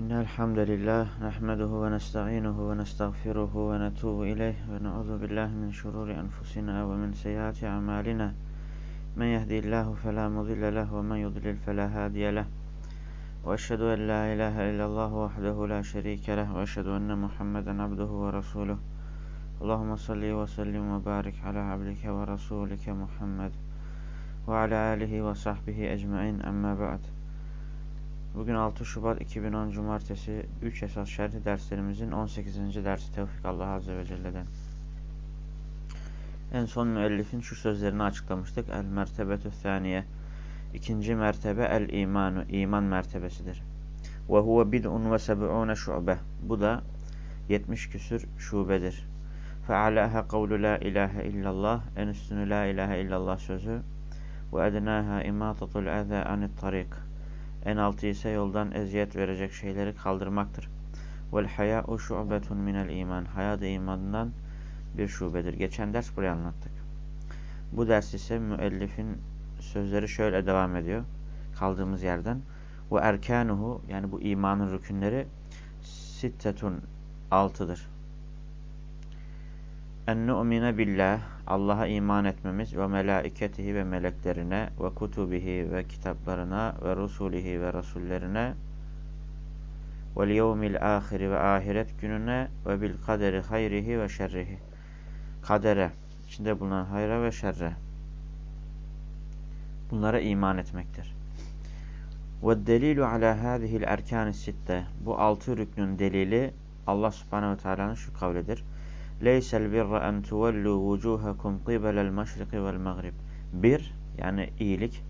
إن الحمد لله نحمده ونستعينه ونستغفره ونتوب إليه ونعوذ بالله من شرور أنفسنا ومن سيئات أعمالنا. من يهدي الله فلا مضل له ومن يضلل فلا هادي له. وأشهد أن لا إله إلا الله وحده لا شريك له وأشهد أن محمدا عبده ورسوله. اللهم صل وسلم وبارك على عبدك ورسولك محمد وعلى آله وصحبه أجمعين. أما بعد Bugün 6 Şubat 2010 Cumartesi 3 esas şerhi derslerimizin 18. dersi Tevfik Allah Azze ve Celle'den. En son müellifin şu sözlerini açıklamıştık. El mertebetü thaniye. İkinci mertebe el imanu. iman mertebesidir. Ve huve bid'un ve seb'une şu'be. Bu da 70 küsür şubedir. Fe'alaha kavlu la ilahe illallah. En üstünü la ilahe illallah sözü. Ve ednaha imatatul eza anit tarik en altı ise yoldan eziyet verecek şeyleri kaldırmaktır. Vel haya'u şu'betun minel iman. Haya da imandan bir şubedir. Geçen ders buraya anlattık. Bu ders ise müellifin sözleri şöyle devam ediyor. Kaldığımız yerden. Ve erkanuhu yani bu imanın rükünleri sittetun altıdır. En nu'mine billah Allah'a iman etmemiz ve melaiketihi ve meleklerine ve kutubihi ve kitaplarına ve rusulihi ve rasullerine ve yevmil ahiri ve ahiret gününe ve bil kaderi hayrihi ve şerrihi kadere içinde bulunan hayra ve şerre bunlara iman etmektir. Ve delilu ala hadihil erkanis sitte bu altı rüknün delili Allah subhanehu ve teala'nın şu kavlidir. Birra en tuvellu vucuhakum qibelel meşriki vel mağrib. Bir, yani iyilik,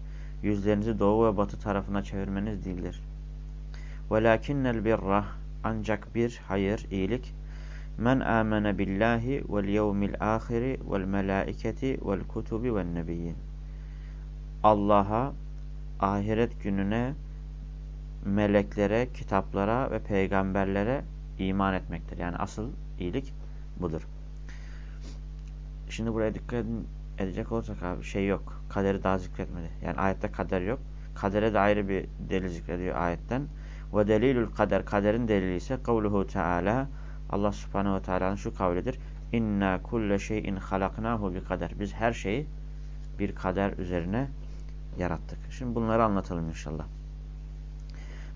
yüzlerinizi doğu ve batı tarafına çevirmeniz değildir. Velakinnel birra, ancak bir, hayır, iyilik, men amene billahi vel yevmil ahiri vel melaiketi. Allah'a, ahiret gününe, meleklere, kitaplara ve peygamberlere iman etmektir. Yani asıl iyilik budur. Şimdi buraya dikkat edecek olursak abi şey yok. Kaderi daha zikretmedi. Yani ayette kader yok. Kadere de ayrı bir delil zikrediyor ayetten. Ve delilül kader. Kaderin delili ise kavluhu teala. Allah subhanehu ve teala'nın şu kavlidir. İnna kulle şeyin halaknahu bi kader. Biz her şeyi bir kader üzerine yarattık. Şimdi bunları anlatalım inşallah.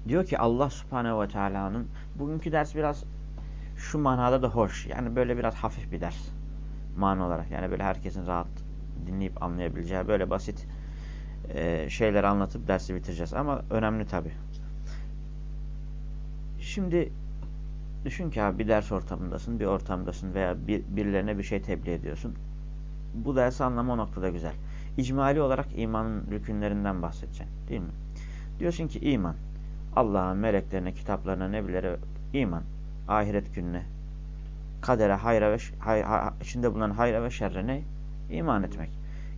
Diyor ki Allah subhanehu ve teala'nın bugünkü ders biraz şu manada da hoş. Yani böyle biraz hafif bir ders. Mana olarak. Yani böyle herkesin rahat dinleyip anlayabileceği böyle basit e, şeyler anlatıp dersi bitireceğiz. Ama önemli tabi. Şimdi düşün ki abi bir ders ortamındasın, bir ortamdasın veya bir, birilerine bir şey tebliğ ediyorsun. Bu dersi anlama noktada güzel. İcmali olarak imanın rükünlerinden bahsedeceksin. Değil mi? Diyorsun ki iman. Allah'a, meleklerine, kitaplarına, nebilere iman ahiret gününe, kadere, hayra ve hay, hay, içinde bulunan hayra ve şerre ne? İman etmek.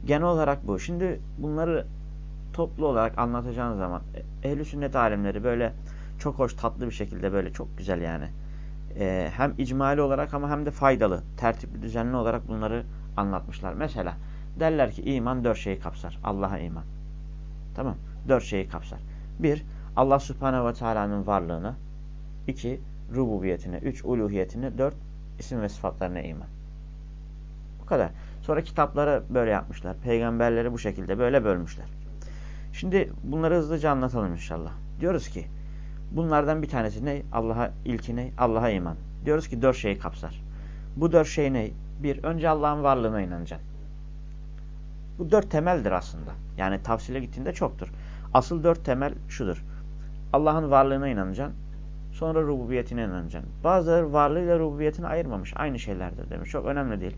Genel olarak bu. Şimdi bunları toplu olarak anlatacağınız zaman e, ehl-i sünnet alimleri böyle çok hoş, tatlı bir şekilde böyle çok güzel yani. Ee, hem icmali olarak ama hem de faydalı, tertipli, düzenli olarak bunları anlatmışlar. Mesela derler ki iman dört şeyi kapsar. Allah'a iman. Tamam. Dört şeyi kapsar. Bir, Allah subhanehu ve teala'nın varlığına. iki rububiyetine, üç uluhiyetine, dört isim ve sıfatlarına iman. Bu kadar. Sonra kitapları böyle yapmışlar. Peygamberleri bu şekilde böyle bölmüşler. Şimdi bunları hızlıca anlatalım inşallah. Diyoruz ki bunlardan bir tanesi ne? Allah'a ilki ne? Allah'a iman. Diyoruz ki dört şeyi kapsar. Bu dört şey ne? Bir, önce Allah'ın varlığına inanacaksın. Bu dört temeldir aslında. Yani tavsile gittiğinde çoktur. Asıl dört temel şudur. Allah'ın varlığına inanacaksın. Sonra rububiyetine inanacaksın. Bazıları varlığıyla rububiyetini ayırmamış. Aynı şeylerdir demiş. Çok önemli değil.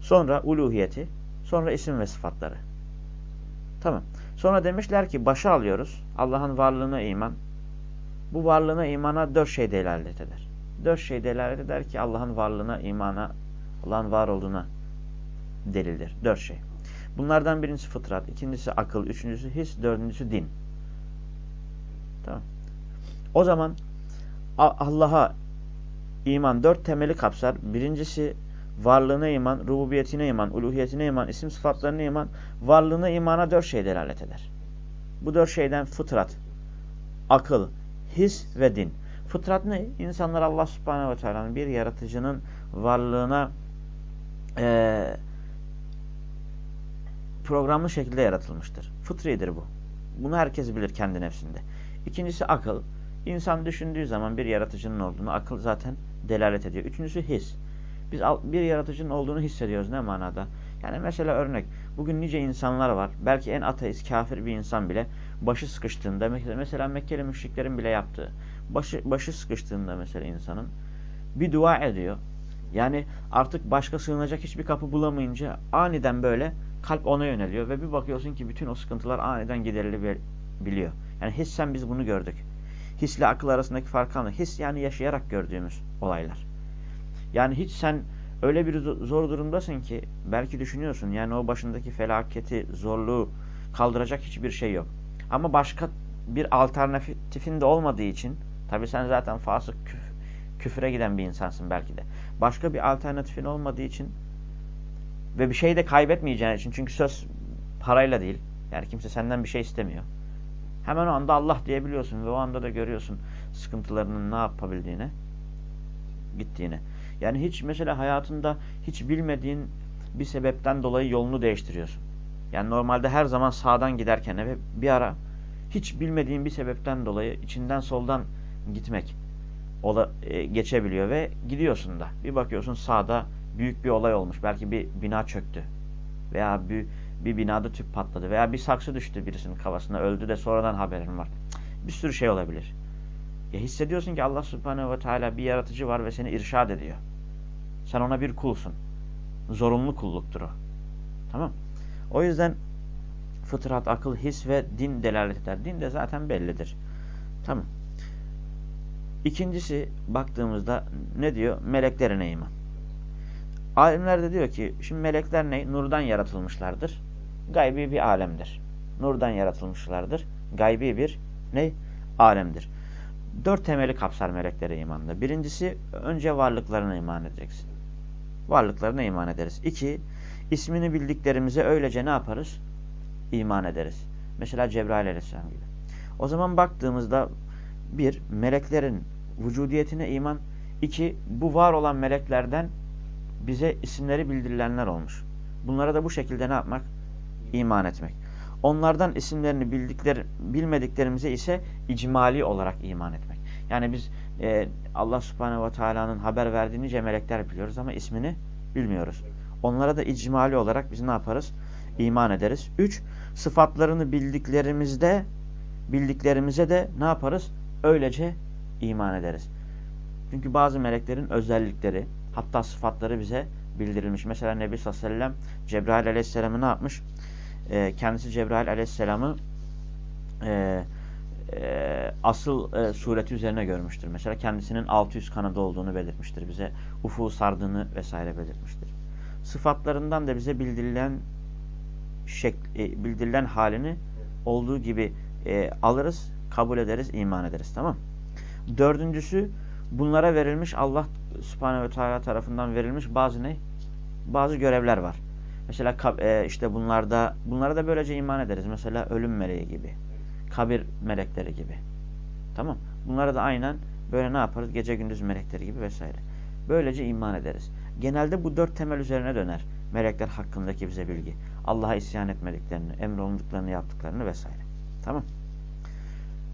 Sonra uluhiyeti. Sonra isim ve sıfatları. Tamam. Sonra demişler ki başa alıyoruz. Allah'ın varlığına iman. Bu varlığına imana dört şey delalet eder. Dört şey delalet eder ki Allah'ın varlığına, imana, Allah'ın var olduğuna delildir. Dört şey. Bunlardan birincisi fıtrat, ikincisi akıl, üçüncüsü his, dördüncüsü din. Tamam. O zaman Allah'a iman dört temeli kapsar. Birincisi varlığına iman, rububiyetine iman, uluhiyetine iman, isim sıfatlarına iman, varlığına imana dört şey delalet eder. Bu dört şeyden fıtrat, akıl, his ve din. Fıtrat ne? İnsanlar Allah subhanehu ve teala'nın bir yaratıcının varlığına e, programlı şekilde yaratılmıştır. Fıtridir bu. Bunu herkes bilir kendi nefsinde. İkincisi akıl. İnsan düşündüğü zaman bir yaratıcının olduğunu akıl zaten delalet ediyor. Üçüncüsü his. Biz bir yaratıcının olduğunu hissediyoruz ne manada? Yani mesela örnek. Bugün nice insanlar var. Belki en ateist, kafir bir insan bile başı sıkıştığında mesela Mekkeli müşriklerin bile yaptığı başı, başı sıkıştığında mesela insanın bir dua ediyor. Yani artık başka sığınacak hiçbir kapı bulamayınca aniden böyle kalp ona yöneliyor ve bir bakıyorsun ki bütün o sıkıntılar aniden giderilebiliyor. Yani hissen biz bunu gördük. Hisle akıl arasındaki fark anlı. His yani yaşayarak gördüğümüz olaylar. Yani hiç sen öyle bir zor durumdasın ki belki düşünüyorsun yani o başındaki felaketi, zorluğu kaldıracak hiçbir şey yok. Ama başka bir alternatifin de olmadığı için tabi sen zaten fasık küf, küfre giden bir insansın belki de. Başka bir alternatifin olmadığı için ve bir şey de kaybetmeyeceğin için çünkü söz parayla değil. Yani kimse senden bir şey istemiyor. Hemen o anda Allah diyebiliyorsun ve o anda da görüyorsun sıkıntılarının ne yapabildiğini, gittiğini. Yani hiç mesela hayatında hiç bilmediğin bir sebepten dolayı yolunu değiştiriyorsun. Yani normalde her zaman sağdan giderken eve bir ara hiç bilmediğin bir sebepten dolayı içinden soldan gitmek ola, e, geçebiliyor ve gidiyorsun da. Bir bakıyorsun sağda büyük bir olay olmuş. Belki bir bina çöktü. Veya bir, bir binada tüp patladı. Veya bir saksı düştü birisinin kafasına. Öldü de sonradan haberin var. Bir sürü şey olabilir. Ya hissediyorsun ki Allah subhanehu ve teala bir yaratıcı var ve seni irşad ediyor. Sen ona bir kulsun. Zorunlu kulluktur o. Tamam. O yüzden fıtrat, akıl, his ve din delalet eder. Din de zaten bellidir. Tamam. İkincisi baktığımızda ne diyor? Meleklerine iman. Alimler de diyor ki şimdi melekler ne? Nurdan yaratılmışlardır. Gaybi bir alemdir. Nurdan yaratılmışlardır. Gaybi bir ne? Alemdir. Dört temeli kapsar meleklere imanda. Birincisi önce varlıklarına iman edeceksin. Varlıklarına iman ederiz. İki, ismini bildiklerimize öylece ne yaparız? İman ederiz. Mesela Cebrail aleyhisselam gibi. O zaman baktığımızda bir, meleklerin vücudiyetine iman. iki bu var olan meleklerden bize isimleri bildirilenler olmuş. Bunlara da bu şekilde ne yapmak? İman etmek. Onlardan isimlerini bildikleri, bilmediklerimize ise icmali olarak iman etmek. Yani biz e, Allah subhanehu ve teala'nın haber verdiği nice melekler biliyoruz ama ismini bilmiyoruz. Onlara da icmali olarak biz ne yaparız? İman ederiz. Üç, sıfatlarını bildiklerimizde bildiklerimize de ne yaparız? Öylece iman ederiz. Çünkü bazı meleklerin özellikleri, hatta sıfatları bize bildirilmiş. Mesela Nebi sallallahu aleyhi ve sellem Cebrail aleyhisselamı ne yapmış? E, kendisi Cebrail aleyhisselamı e, e, asıl e, sureti üzerine görmüştür. Mesela kendisinin 600 kanadı olduğunu belirtmiştir bize. Ufuğu sardığını vesaire belirtmiştir. Sıfatlarından da bize bildirilen şekli, e, bildirilen halini olduğu gibi e, alırız, kabul ederiz, iman ederiz. Tamam Dördüncüsü bunlara verilmiş Allah subhanehu ve teala tarafından verilmiş bazı ne? Bazı görevler var. Mesela e, işte bunlarda bunlara da böylece iman ederiz. Mesela ölüm meleği gibi. Kabir melekleri gibi. Tamam. Bunlara da aynen böyle ne yaparız? Gece gündüz melekleri gibi vesaire. Böylece iman ederiz. Genelde bu dört temel üzerine döner. Melekler hakkındaki bize bilgi. Allah'a isyan etmediklerini, emrolunduklarını yaptıklarını vesaire. Tamam.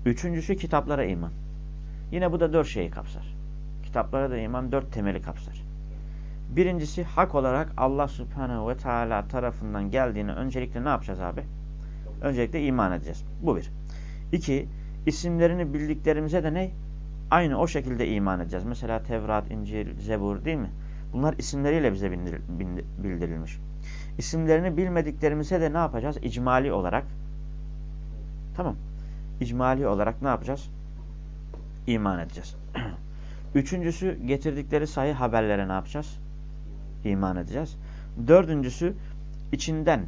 Üçüncüsü kitaplara iman. Yine bu da dört şeyi kapsar. Kitaplara da iman dört temeli kapsar. Birincisi hak olarak Allah Subhanahu ve Teala tarafından geldiğini öncelikle ne yapacağız abi? Öncelikle iman edeceğiz. Bu bir. İki, isimlerini bildiklerimize de ne? Aynı o şekilde iman edeceğiz. Mesela Tevrat, İncil, Zebur değil mi? Bunlar isimleriyle bize bildirilmiş. İsimlerini bilmediklerimize de ne yapacağız? İcmali olarak. Tamam. İcmali olarak ne yapacağız? İman edeceğiz. Üçüncüsü getirdikleri sayı haberlere ne yapacağız? İman edeceğiz. Dördüncüsü içinden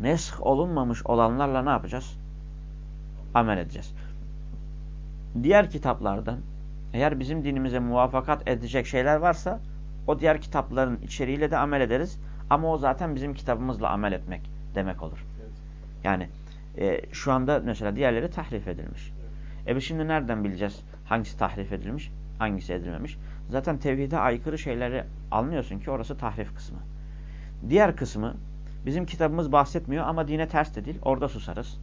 nesk olunmamış olanlarla ne yapacağız? Amel edeceğiz. Diğer kitaplardan eğer bizim dinimize muvafakat edecek şeyler varsa o diğer kitapların içeriğiyle de amel ederiz. Ama o zaten bizim kitabımızla amel etmek demek olur. Yani e, şu anda mesela diğerleri tahrif edilmiş. E biz şimdi nereden bileceğiz hangisi tahrif edilmiş, hangisi edilmemiş? Zaten tevhide aykırı şeyleri anlıyorsun ki orası tahrif kısmı. Diğer kısmı bizim kitabımız bahsetmiyor ama dine ters de değil. Orada susarız.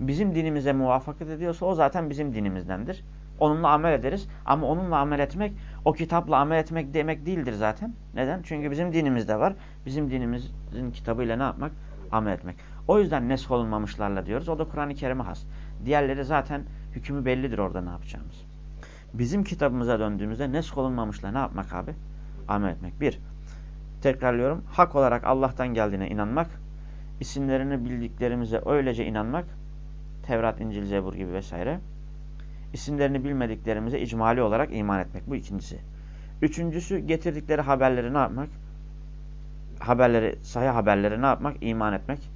Bizim dinimize muvaffakat ediyorsa o zaten bizim dinimizdendir. Onunla amel ederiz. Ama onunla amel etmek o kitapla amel etmek demek değildir zaten. Neden? Çünkü bizim dinimizde var. Bizim dinimizin kitabıyla ne yapmak? Amel etmek. O yüzden nesk olunmamışlarla diyoruz. O da Kur'an-ı Kerim'e has. Diğerleri zaten hükmü bellidir orada ne yapacağımız. Bizim kitabımıza döndüğümüzde nesk olunmamışla ne yapmak abi? Amel etmek. Bir, tekrarlıyorum. Hak olarak Allah'tan geldiğine inanmak. isimlerini bildiklerimize öylece inanmak. Tevrat, İncil, Zebur gibi vesaire. İsimlerini bilmediklerimize icmali olarak iman etmek. Bu ikincisi. Üçüncüsü getirdikleri haberleri ne yapmak? Haberleri, sahih haberleri ne yapmak? İman etmek.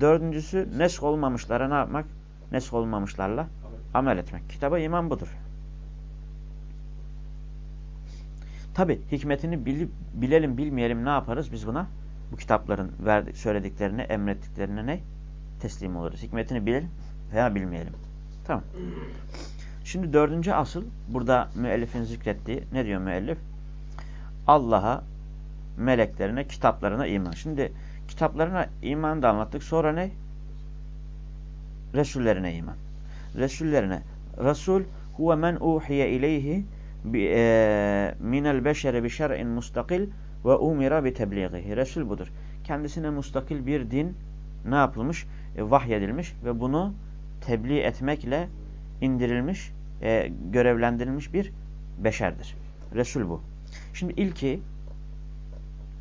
Dördüncüsü nesk olmamışlara ne yapmak? Nesk olmamışlarla amel etmek. Kitaba iman budur. Tabi hikmetini bilip, bilelim bilmeyelim ne yaparız biz buna? Bu kitapların verdik, söylediklerini, emrettiklerine ne? Teslim oluruz. Hikmetini bilelim veya bilmeyelim. Tamam. Şimdi dördüncü asıl burada müellifin zikrettiği ne diyor müellif? Allah'a, meleklerine, kitaplarına iman. Şimdi kitaplarına iman da anlattık. Sonra ne? Resullerine iman. Resullerine. Resul huve men uhiye ileyhi minel beşeri bi şer'in mustakil ve umira bi tebliğihi. Resul budur. Kendisine mustakil bir din ne yapılmış? E, vahyedilmiş ve bunu tebliğ etmekle indirilmiş, e, görevlendirilmiş bir beşerdir. Resul bu. Şimdi ilki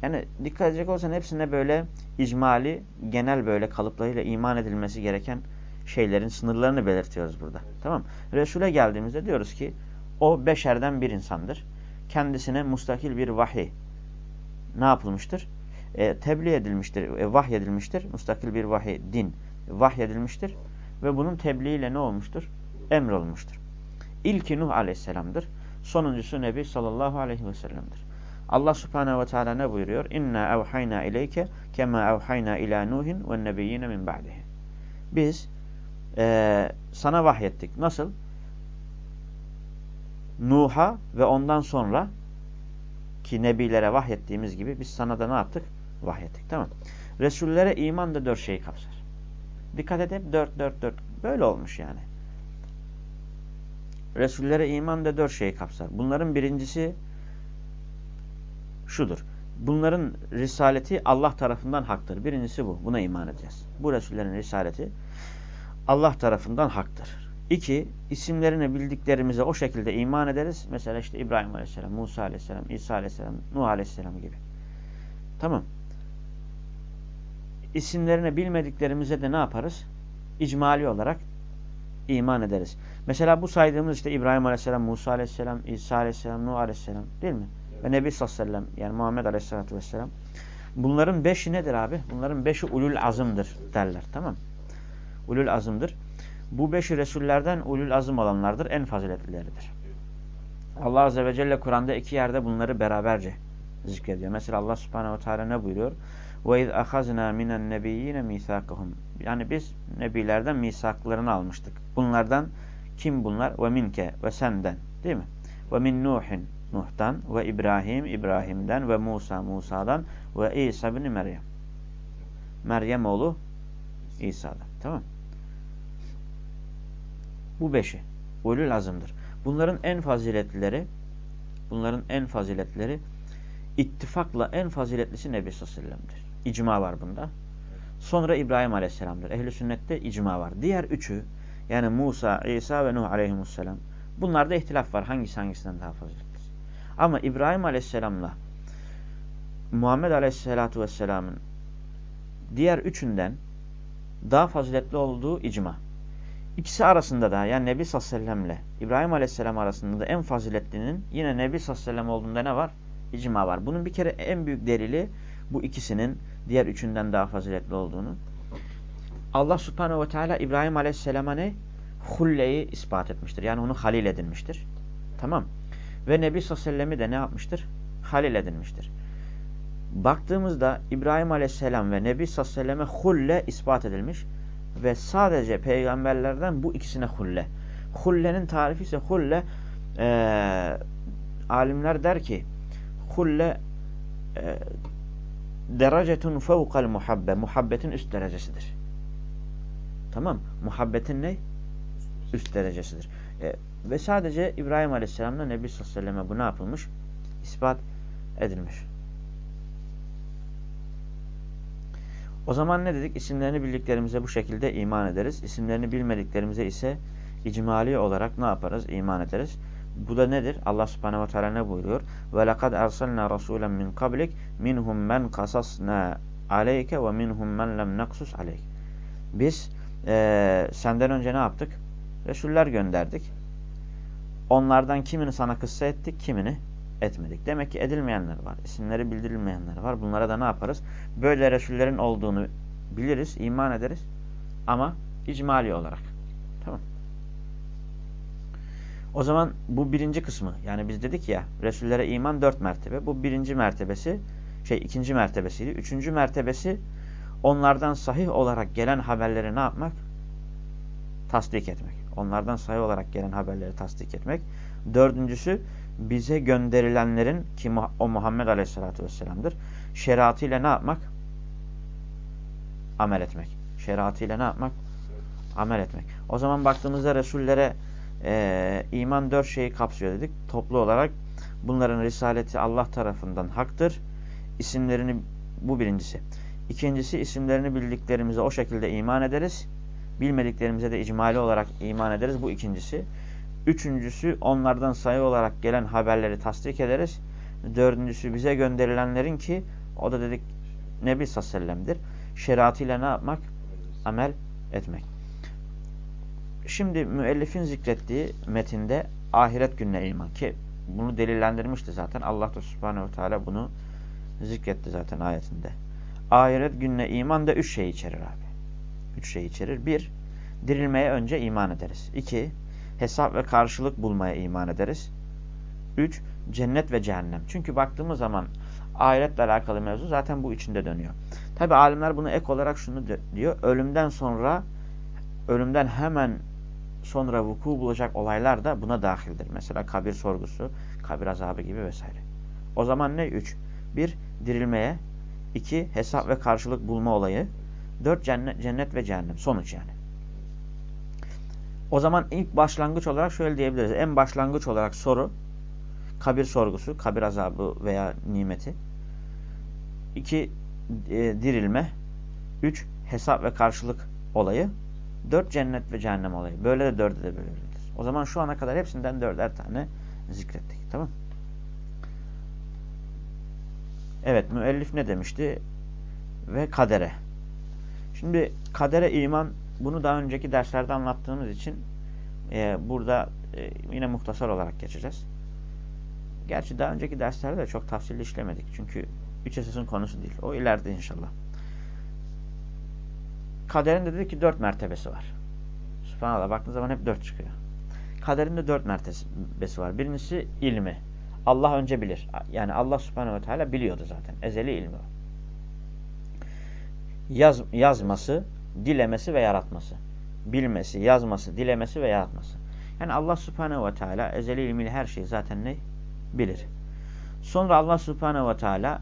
yani dikkat edecek olsan hepsine böyle icmali, genel böyle kalıplarıyla iman edilmesi gereken şeylerin sınırlarını belirtiyoruz burada. Tamam Resul'e geldiğimizde diyoruz ki o beşerden bir insandır. Kendisine mustakil bir vahiy ne yapılmıştır? E, tebliğ edilmiştir, e, vahyedilmiştir. Mustakil bir vahiy, din vahyedilmiştir. Ve bunun tebliğiyle ne olmuştur? Emrolmuştur. İlki Nuh aleyhisselamdır. Sonuncusu Nebi sallallahu aleyhi ve sellem'dir. Allah subhanehu ve teala ne buyuruyor? İnna evhayna ileyke kema evhayna ila Nuhin ve nebiyyine min ba'dihi. Biz e, sana vahyettik. Nasıl? Nuh'a ve ondan sonra ki nebilere vahyettiğimiz gibi biz sana da ne yaptık? Vahyettik. Tamam. Resullere iman da dört şeyi kapsar. Dikkat edin dört dört dört. Böyle olmuş yani. Resullere iman da dört şeyi kapsar. Bunların birincisi şudur. Bunların risaleti Allah tarafından haktır. Birincisi bu. Buna iman edeceğiz. Bu Resullerin risaleti Allah tarafından haktır. İki, isimlerini bildiklerimize o şekilde iman ederiz. Mesela işte İbrahim Aleyhisselam, Musa Aleyhisselam, İsa Aleyhisselam, Nuh Aleyhisselam gibi. Tamam. İsimlerini bilmediklerimize de ne yaparız? İcmali olarak iman ederiz. Mesela bu saydığımız işte İbrahim Aleyhisselam, Musa Aleyhisselam, İsa Aleyhisselam, Nuh Aleyhisselam değil mi? Ve Nebi sallallahu aleyhi ve sellem yani Muhammed Aleyhisselatü Vesselam. Bunların beşi nedir abi? Bunların beşi ulul azımdır derler. Tamam Ulul azımdır. Bu beşi Resullerden ulul azım olanlardır. En faziletlileridir. Allah Azze ve Celle Kur'an'da iki yerde bunları beraberce zikrediyor. Mesela Allah Subhanahu ve Teala ne buyuruyor? وَاِذْ اَخَذْنَا مِنَ النَّبِيِّينَ مِيثَاقَهُمْ Yani biz nebilerden misaklarını almıştık. Bunlardan kim bunlar? Ve minke ve senden değil mi? Ve min Nuhin Nuh'tan ve İbrahim İbrahim'den ve Musa Musa'dan ve İsa bin Meryem. Meryem oğlu İsa'dan. Tamam bu beşi. Ulul azımdır. Bunların en faziletlileri bunların en faziletleri ittifakla en faziletlisi Nebi sallallahu aleyhi ve sellem'dir. İcma var bunda. Sonra İbrahim aleyhisselamdır. Ehli sünnette icma var. Diğer üçü yani Musa, İsa ve Nuh aleyhisselam bunlarda ihtilaf var. Hangisi hangisinden daha faziletli? Ama İbrahim aleyhisselamla Muhammed aleyhisselatu vesselamın diğer üçünden daha faziletli olduğu icma. İkisi arasında da yani Nebi sallallahu aleyhi ve sellemle İbrahim aleyhisselam arasında da en faziletlinin yine Nebi sallallahu aleyhi ve sellem olduğunda ne var? İcma var. Bunun bir kere en büyük delili bu ikisinin diğer üçünden daha faziletli olduğunu. Allah subhanehu ve teala İbrahim aleyhisselama ne? Hulleyi ispat etmiştir. Yani onu halil edinmiştir. Tamam. Ve Nebi sallallahu aleyhi ve sellem'i de ne yapmıştır? Halil edinmiştir. Baktığımızda İbrahim aleyhisselam ve Nebi sallallahu aleyhi ve selleme hulle ispat edilmiş. Ve sadece peygamberlerden bu ikisine hulle. Hullenin tarifi ise hulle e, alimler der ki hulle e, derecetun fevkal muhabbe. Muhabbetin üst derecesidir. Tamam. Muhabbetin ne? Üst derecesidir. E, ve sadece İbrahim Aleyhisselam'la Nebi Sallallahu Aleyhi ve Sellem'e bu ne yapılmış? İspat edilmiş. O zaman ne dedik? İsimlerini bildiklerimize bu şekilde iman ederiz. İsimlerini bilmediklerimize ise icmali olarak ne yaparız? İman ederiz. Bu da nedir? Allah subhanehu ve teala ne buyuruyor? وَلَقَدْ اَرْسَلْنَا رَسُولًا مِنْ قَبْلِكَ مِنْهُمْ مَنْ قَصَصْنَا عَلَيْكَ وَمِنْهُمْ مَنْ لَمْ نَقْسُسْ عَلَيْكَ Biz e, senden önce ne yaptık? Resuller gönderdik. Onlardan kimini sana kıssa ettik, kimini etmedik. Demek ki edilmeyenler var. İsimleri bildirilmeyenler var. Bunlara da ne yaparız? Böyle Resullerin olduğunu biliriz, iman ederiz. Ama icmali olarak. Tamam. O zaman bu birinci kısmı. Yani biz dedik ya Resullere iman dört mertebe. Bu birinci mertebesi, şey ikinci mertebesiydi. Üçüncü mertebesi onlardan sahih olarak gelen haberleri ne yapmak? Tasdik etmek. Onlardan sahih olarak gelen haberleri tasdik etmek. Dördüncüsü bize gönderilenlerin ki o Muhammed Aleyhisselatü Vesselam'dır. Şeriatıyla ne yapmak? Amel etmek. Şeriatıyla ne yapmak? Amel etmek. O zaman baktığımızda Resullere e, iman dört şeyi kapsıyor dedik. Toplu olarak bunların risaleti Allah tarafından haktır. İsimlerini bu birincisi. İkincisi isimlerini bildiklerimize o şekilde iman ederiz. Bilmediklerimize de icmali olarak iman ederiz. Bu ikincisi. Üçüncüsü onlardan sayı olarak gelen haberleri tasdik ederiz. Dördüncüsü bize gönderilenlerin ki o da dedik Nebi Sallallahu Şeriatıyla ne yapmak? Amel etmek. Şimdi müellifin zikrettiği metinde ahiret gününe iman ki bunu delillendirmişti zaten. Allah da subhanehu teala bunu zikretti zaten ayetinde. Ahiret gününe iman da üç şey içerir abi. Üç şey içerir. Bir, dirilmeye önce iman ederiz. İki, hesap ve karşılık bulmaya iman ederiz. Üç, cennet ve cehennem. Çünkü baktığımız zaman ahiretle alakalı mevzu zaten bu içinde dönüyor. Tabi alimler bunu ek olarak şunu diyor. Ölümden sonra, ölümden hemen sonra vuku bulacak olaylar da buna dahildir. Mesela kabir sorgusu, kabir azabı gibi vesaire. O zaman ne? Üç. Bir, dirilmeye. iki hesap ve karşılık bulma olayı. Dört, cennet, cennet ve cehennem. Sonuç yani. O zaman ilk başlangıç olarak şöyle diyebiliriz. En başlangıç olarak soru, kabir sorgusu, kabir azabı veya nimeti. İki, e, dirilme. Üç, hesap ve karşılık olayı. Dört, cennet ve cehennem olayı. Böyle de dörde de bölünebilir. O zaman şu ana kadar hepsinden dörder tane zikrettik. Tamam Evet, müellif ne demişti? Ve kadere. Şimdi kadere iman bunu daha önceki derslerde anlattığımız için e, burada e, yine muhtasar olarak geçeceğiz. Gerçi daha önceki derslerde de çok tafsilli işlemedik. Çünkü üç esasın konusu değil. O ileride inşallah. Kaderin de dedi ki dört mertebesi var. Subhanallah baktığınız zaman hep dört çıkıyor. Kaderin de dört mertebesi var. Birincisi ilmi. Allah önce bilir. Yani Allah subhanehu ve teala biliyordu zaten. Ezeli ilmi var. Yaz, yazması, dilemesi ve yaratması. Bilmesi, yazması, dilemesi ve yaratması. Yani Allah subhanehu ve teala ezeli ilmiyle her şeyi zaten ne? Bilir. Sonra Allah subhanehu ve teala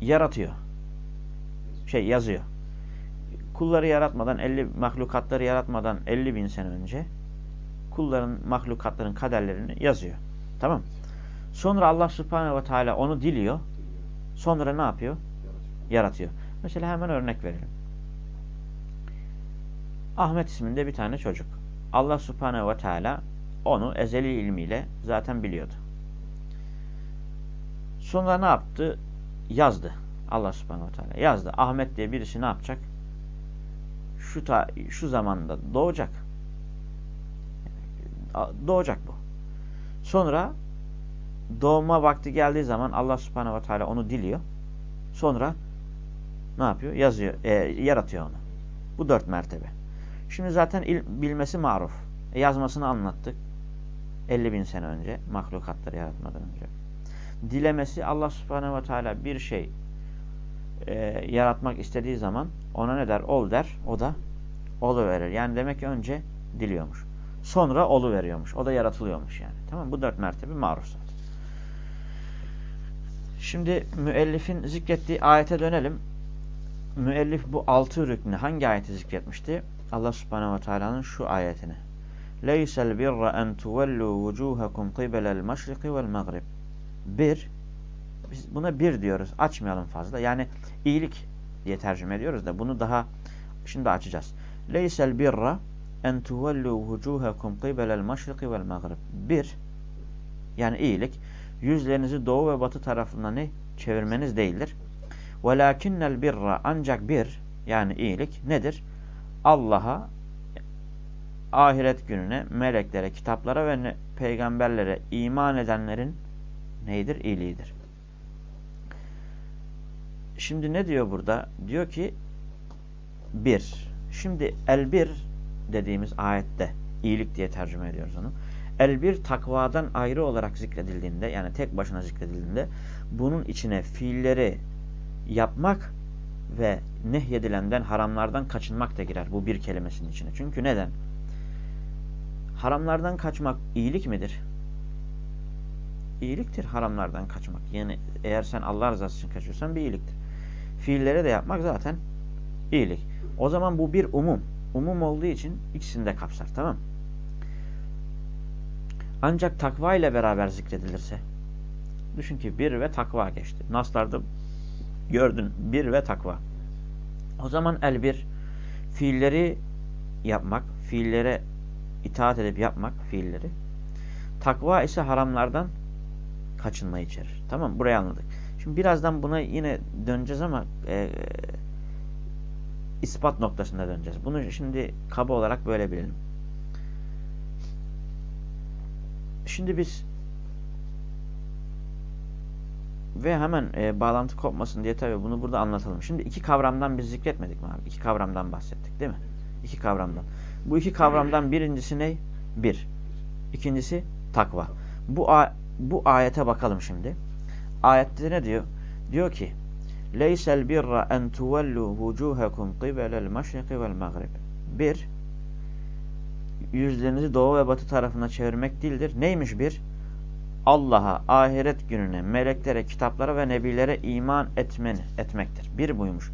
yaratıyor. Şey yazıyor. Kulları yaratmadan, 50 mahlukatları yaratmadan 50 bin sene önce kulların, mahlukatların kaderlerini yazıyor. Tamam Sonra Allah subhanehu ve teala onu diliyor. Sonra ne yapıyor? Yaratıyor. Mesela hemen örnek verelim. Ahmet isminde bir tane çocuk. Allah subhanehu ve teala onu ezeli ilmiyle zaten biliyordu. Sonra ne yaptı? Yazdı. Allah subhanehu ve teala yazdı. Ahmet diye birisi ne yapacak? Şu, ta, şu zamanda doğacak. Doğacak bu. Sonra doğma vakti geldiği zaman Allah subhanehu ve teala onu diliyor. Sonra ne yapıyor? Yazıyor, e, yaratıyor onu. Bu dört mertebe. Şimdi zaten il, bilmesi maruf. E, yazmasını anlattık. 50 bin sene önce, mahlukatları yaratmadan önce. Dilemesi Allah subhanehu ve teala bir şey e, yaratmak istediği zaman ona ne der? Ol der. O da oluverir. Yani demek ki önce diliyormuş. Sonra olu veriyormuş. O da yaratılıyormuş yani. Tamam Bu dört mertebe marufsat. Şimdi müellifin zikrettiği ayete dönelim. Müellif bu altı rüknü hangi ayeti zikretmişti? Allah subhanehu ve teala'nın şu ayetini. Birra en tuvellu vucuhakum qibelel meşriki vel mağrib. Bir, biz buna bir diyoruz. Açmayalım fazla. Yani iyilik diye tercüme ediyoruz da bunu daha şimdi açacağız. Birra en tuvellu vucuhakum qibelel meşriki vel mağrib. Bir, yani iyilik, yüzlerinizi doğu ve batı tarafına ne? Çevirmeniz değildir. Velakinnel birra ancak bir, yani iyilik nedir? Allah'a, ahiret gününe, meleklere, kitaplara ve peygamberlere iman edenlerin neydir? İyiliğidir. Şimdi ne diyor burada? Diyor ki bir. Şimdi el bir dediğimiz ayette iyilik diye tercüme ediyoruz onu. El bir takvadan ayrı olarak zikredildiğinde yani tek başına zikredildiğinde bunun içine fiilleri yapmak ve nehyedilenden haramlardan kaçınmak da girer bu bir kelimesinin içine. Çünkü neden? Haramlardan kaçmak iyilik midir? İyiliktir haramlardan kaçmak. Yani eğer sen Allah rızası için kaçıyorsan bir iyiliktir. Fiillere de yapmak zaten iyilik. O zaman bu bir umum. Umum olduğu için ikisini de kapsar. Tamam Ancak takva ile beraber zikredilirse düşün ki bir ve takva geçti. Naslarda gördün bir ve takva. O zaman el bir fiilleri yapmak, fiillere itaat edip yapmak fiilleri. Takva ise haramlardan kaçınmayı içerir. Tamam Burayı anladık. Şimdi birazdan buna yine döneceğiz ama e, ispat noktasında döneceğiz. Bunu şimdi kaba olarak böyle bilelim. Şimdi biz ve hemen e, bağlantı kopmasın diye tabii bunu burada anlatalım. Şimdi iki kavramdan biz zikretmedik mi abi? İki kavramdan bahsettik değil mi? İki kavramdan. Bu iki kavramdan birincisi ne? Bir. İkincisi takva. Bu, bu ayete bakalım şimdi. Ayette ne diyor? Diyor ki birra en tuvellu vucuhakum qibelel meşriki vel mağrib. Bir, yüzlerinizi doğu ve batı tarafına çevirmek değildir. Neymiş bir? Allah'a, ahiret gününe, meleklere, kitaplara ve nebilere iman etmeni, etmektir. Bir buymuş.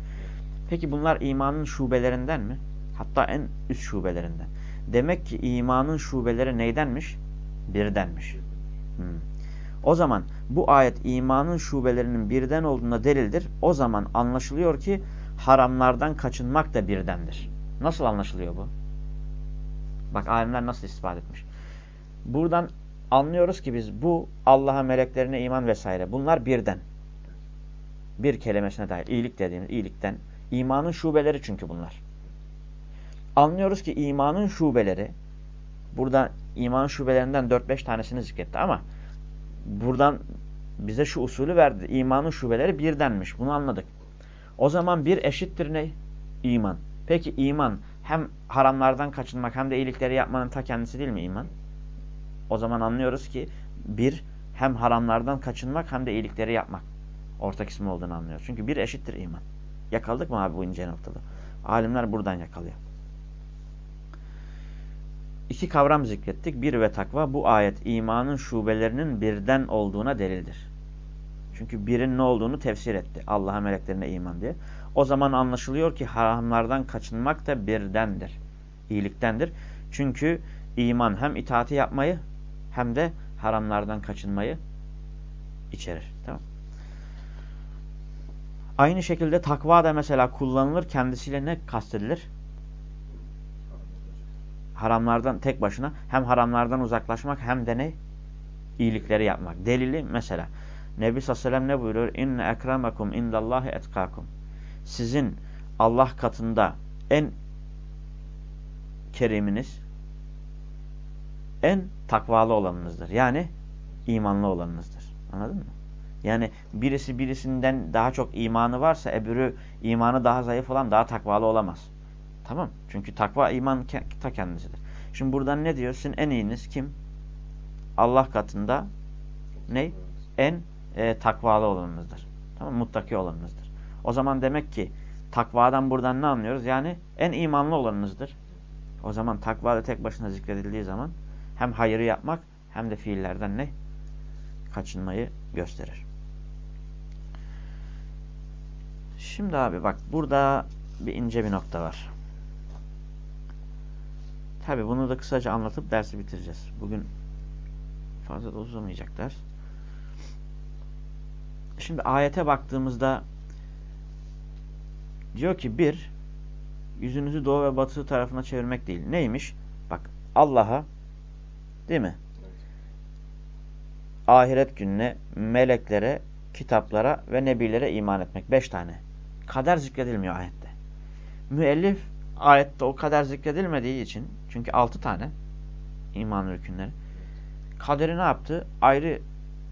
Peki bunlar imanın şubelerinden mi? Hatta en üst şubelerinden. Demek ki imanın şubeleri neydenmiş? Birdenmiş. Hmm. O zaman bu ayet imanın şubelerinin birden olduğuna delildir. O zaman anlaşılıyor ki haramlardan kaçınmak da birdendir. Nasıl anlaşılıyor bu? Bak alimler nasıl ispat etmiş. Buradan anlıyoruz ki biz bu Allah'a meleklerine iman vesaire bunlar birden. Bir kelimesine dair iyilik dediğimiz iyilikten. imanın şubeleri çünkü bunlar. Anlıyoruz ki imanın şubeleri burada imanın şubelerinden 4-5 tanesini zikretti ama buradan bize şu usulü verdi. İmanın şubeleri birdenmiş. Bunu anladık. O zaman bir eşittir ne? İman. Peki iman hem haramlardan kaçınmak hem de iyilikleri yapmanın ta kendisi değil mi iman? O zaman anlıyoruz ki bir hem haramlardan kaçınmak hem de iyilikleri yapmak. Ortak ismi olduğunu anlıyoruz. Çünkü bir eşittir iman. Yakaladık mı abi bu ince noktada? Alimler buradan yakalıyor. İki kavram zikrettik. Bir ve takva bu ayet imanın şubelerinin birden olduğuna delildir. Çünkü birin ne olduğunu tefsir etti. Allah'a meleklerine iman diye. O zaman anlaşılıyor ki haramlardan kaçınmak da birdendir. İyiliktendir. Çünkü iman hem itaati yapmayı hem de haramlardan kaçınmayı içerir. Tamam. Aynı şekilde takva da mesela kullanılır. Kendisiyle ne kastedilir? haramlardan tek başına hem haramlardan uzaklaşmak hem de ne? iyilikleri yapmak. Delili mesela Nebi sallallahu aleyhi ve sellem ne buyuruyor? İnne ekremekum indallahi etkakum. Sizin Allah katında en keriminiz en takvalı olanınızdır. Yani imanlı olanınızdır. Anladın mı? Yani birisi birisinden daha çok imanı varsa öbürü imanı daha zayıf olan daha takvalı olamaz. Tamam. Çünkü takva iman ta kendisidir. Şimdi buradan ne diyor? Sizin en iyiniz kim? Allah katında ne? En e, takvalı olanınızdır. Tamam Muttaki olanınızdır. O zaman demek ki takvadan buradan ne anlıyoruz? Yani en imanlı olanınızdır. O zaman takva da tek başına zikredildiği zaman hem hayırı yapmak hem de fiillerden ne? Kaçınmayı gösterir. Şimdi abi bak burada bir ince bir nokta var. Tabi bunu da kısaca anlatıp dersi bitireceğiz. Bugün fazla da uzamayacak ders. Şimdi ayete baktığımızda diyor ki bir, yüzünüzü doğu ve batı tarafına çevirmek değil. Neymiş? Bak Allah'a değil mi? Ahiret gününe, meleklere, kitaplara ve nebilere iman etmek. Beş tane. Kader zikredilmiyor ayette. Müellif ayette o kader zikredilmediği için çünkü altı tane iman rükünleri. Kaderi ne yaptı? Ayrı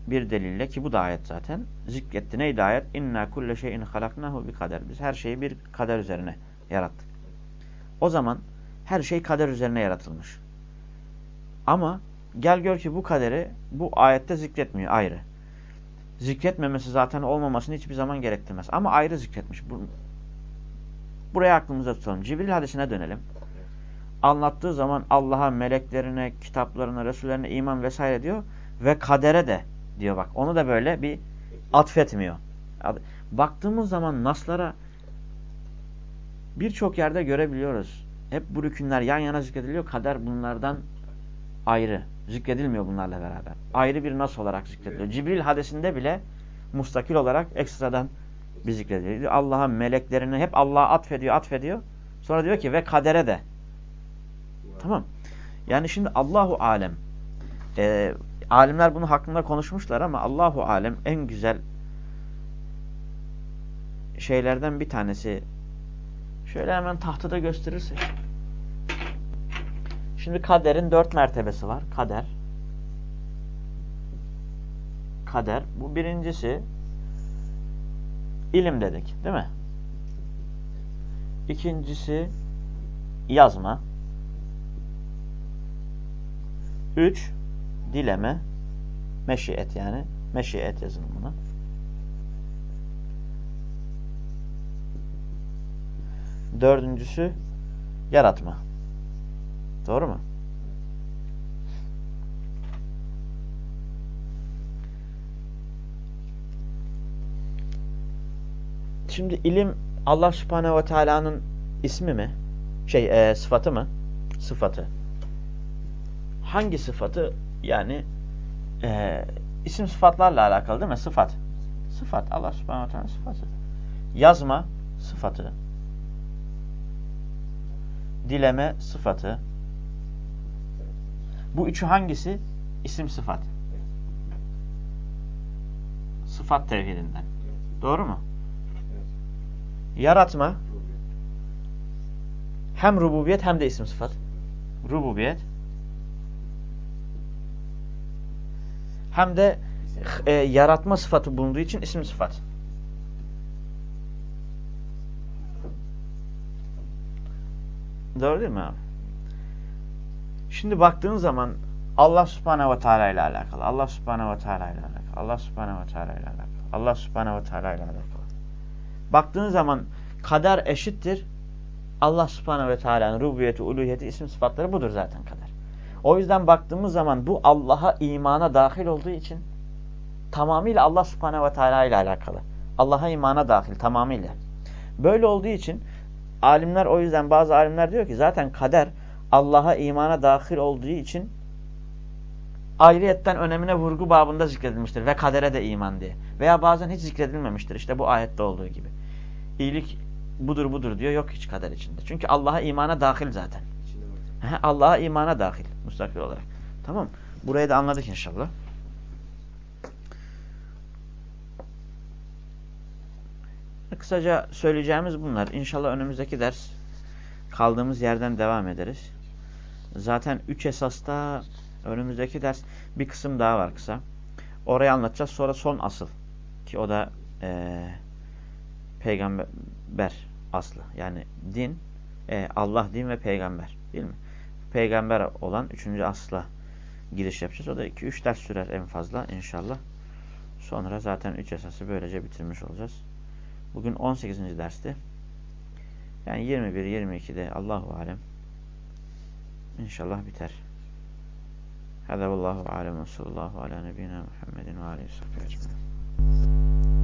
bir delille ki bu da ayet zaten zikretti. Neydi ayet? İnna kulle şeyin halaknahu bi kader. Biz her şeyi bir kader üzerine yarattık. O zaman her şey kader üzerine yaratılmış. Ama gel gör ki bu kaderi bu ayette zikretmiyor ayrı. Zikretmemesi zaten olmamasını hiçbir zaman gerektirmez. Ama ayrı zikretmiş. Buraya aklımıza tutalım. Cibril hadisine dönelim. Anlattığı zaman Allah'a, meleklerine, kitaplarına, Resullerine iman vesaire diyor. Ve kadere de diyor bak. Onu da böyle bir atfetmiyor. Baktığımız zaman naslara birçok yerde görebiliyoruz. Hep bu rükünler yan yana zikrediliyor. Kader bunlardan ayrı. Zikredilmiyor bunlarla beraber. Ayrı bir nas olarak zikrediliyor. Cibril hadisinde bile mustakil olarak ekstradan bir zikrediyor. Allah'a, meleklerine hep Allah'a atfediyor, atfediyor. Sonra diyor ki ve kadere de. Tamam. Yani şimdi Allahu alem. E, alimler bunu hakkında konuşmuşlar ama Allahu alem en güzel şeylerden bir tanesi. Şöyle hemen tahtada gösterirsek. Şimdi kaderin dört mertebesi var. Kader. Kader. Bu birincisi ilim dedik. Değil mi? İkincisi yazma. Üç dileme. Meşiyet yani. Meşiyet yazın buna. Dördüncüsü yaratma. Doğru mu? Şimdi ilim Allah subhanehu ve teala'nın ismi mi? Şey e, sıfatı mı? Sıfatı. Hangi sıfatı? Yani e, isim sıfatlarla alakalı değil mi? Sıfat. Sıfat. Allah subhanehu ve teala sıfatı. Yazma sıfatı. Dileme sıfatı. Bu üçü hangisi? İsim sıfat. Sıfat tevhidinden. Doğru mu? Yaratma. Hem rububiyet hem de isim sıfat. Rububiyet. Hem de e, yaratma sıfatı bulunduğu için isim sıfat. Doğru değil mi abi? Şimdi baktığın zaman Allah subhanehu ve teala ile alakalı, Allah subhanehu ve teala ile alakalı, Allah subhanehu ve teala ile alakalı, Allah subhanehu ve teala ile alakalı. Baktığın zaman kader eşittir. Allah subhanehu ve teala'nın rububiyeti, uluhiyeti, isim sıfatları budur zaten kader. O yüzden baktığımız zaman bu Allah'a imana dahil olduğu için tamamıyla Allah subhanehu ve teala ile alakalı. Allah'a imana dahil tamamıyla. Böyle olduğu için alimler o yüzden bazı alimler diyor ki zaten kader Allah'a imana dahil olduğu için ayrıyetten önemine vurgu babında zikredilmiştir. Ve kadere de iman diye. Veya bazen hiç zikredilmemiştir. İşte bu ayette olduğu gibi. İyilik budur budur diyor. Yok hiç kader içinde. Çünkü Allah'a imana dahil zaten. Allah'a imana dahil. Müstakil olarak. Tamam Burayı da anladık inşallah. Kısaca söyleyeceğimiz bunlar. İnşallah önümüzdeki ders kaldığımız yerden devam ederiz. Zaten üç esasta önümüzdeki ders bir kısım daha var kısa. Orayı anlatacağız. Sonra son asıl. Ki o da e, peygamber aslı. Yani din, e, Allah din ve peygamber. Değil mi? Peygamber olan üçüncü asla giriş yapacağız. O da iki üç ders sürer en fazla inşallah. Sonra zaten üç esası böylece bitirmiş olacağız. Bugün 18. dersti. Yani 21-22'de Allahu Alem İnşallah biter. Hada vallahu alem ve sallallahu ala nebina Muhammedin ve aleyhi ecmaîn.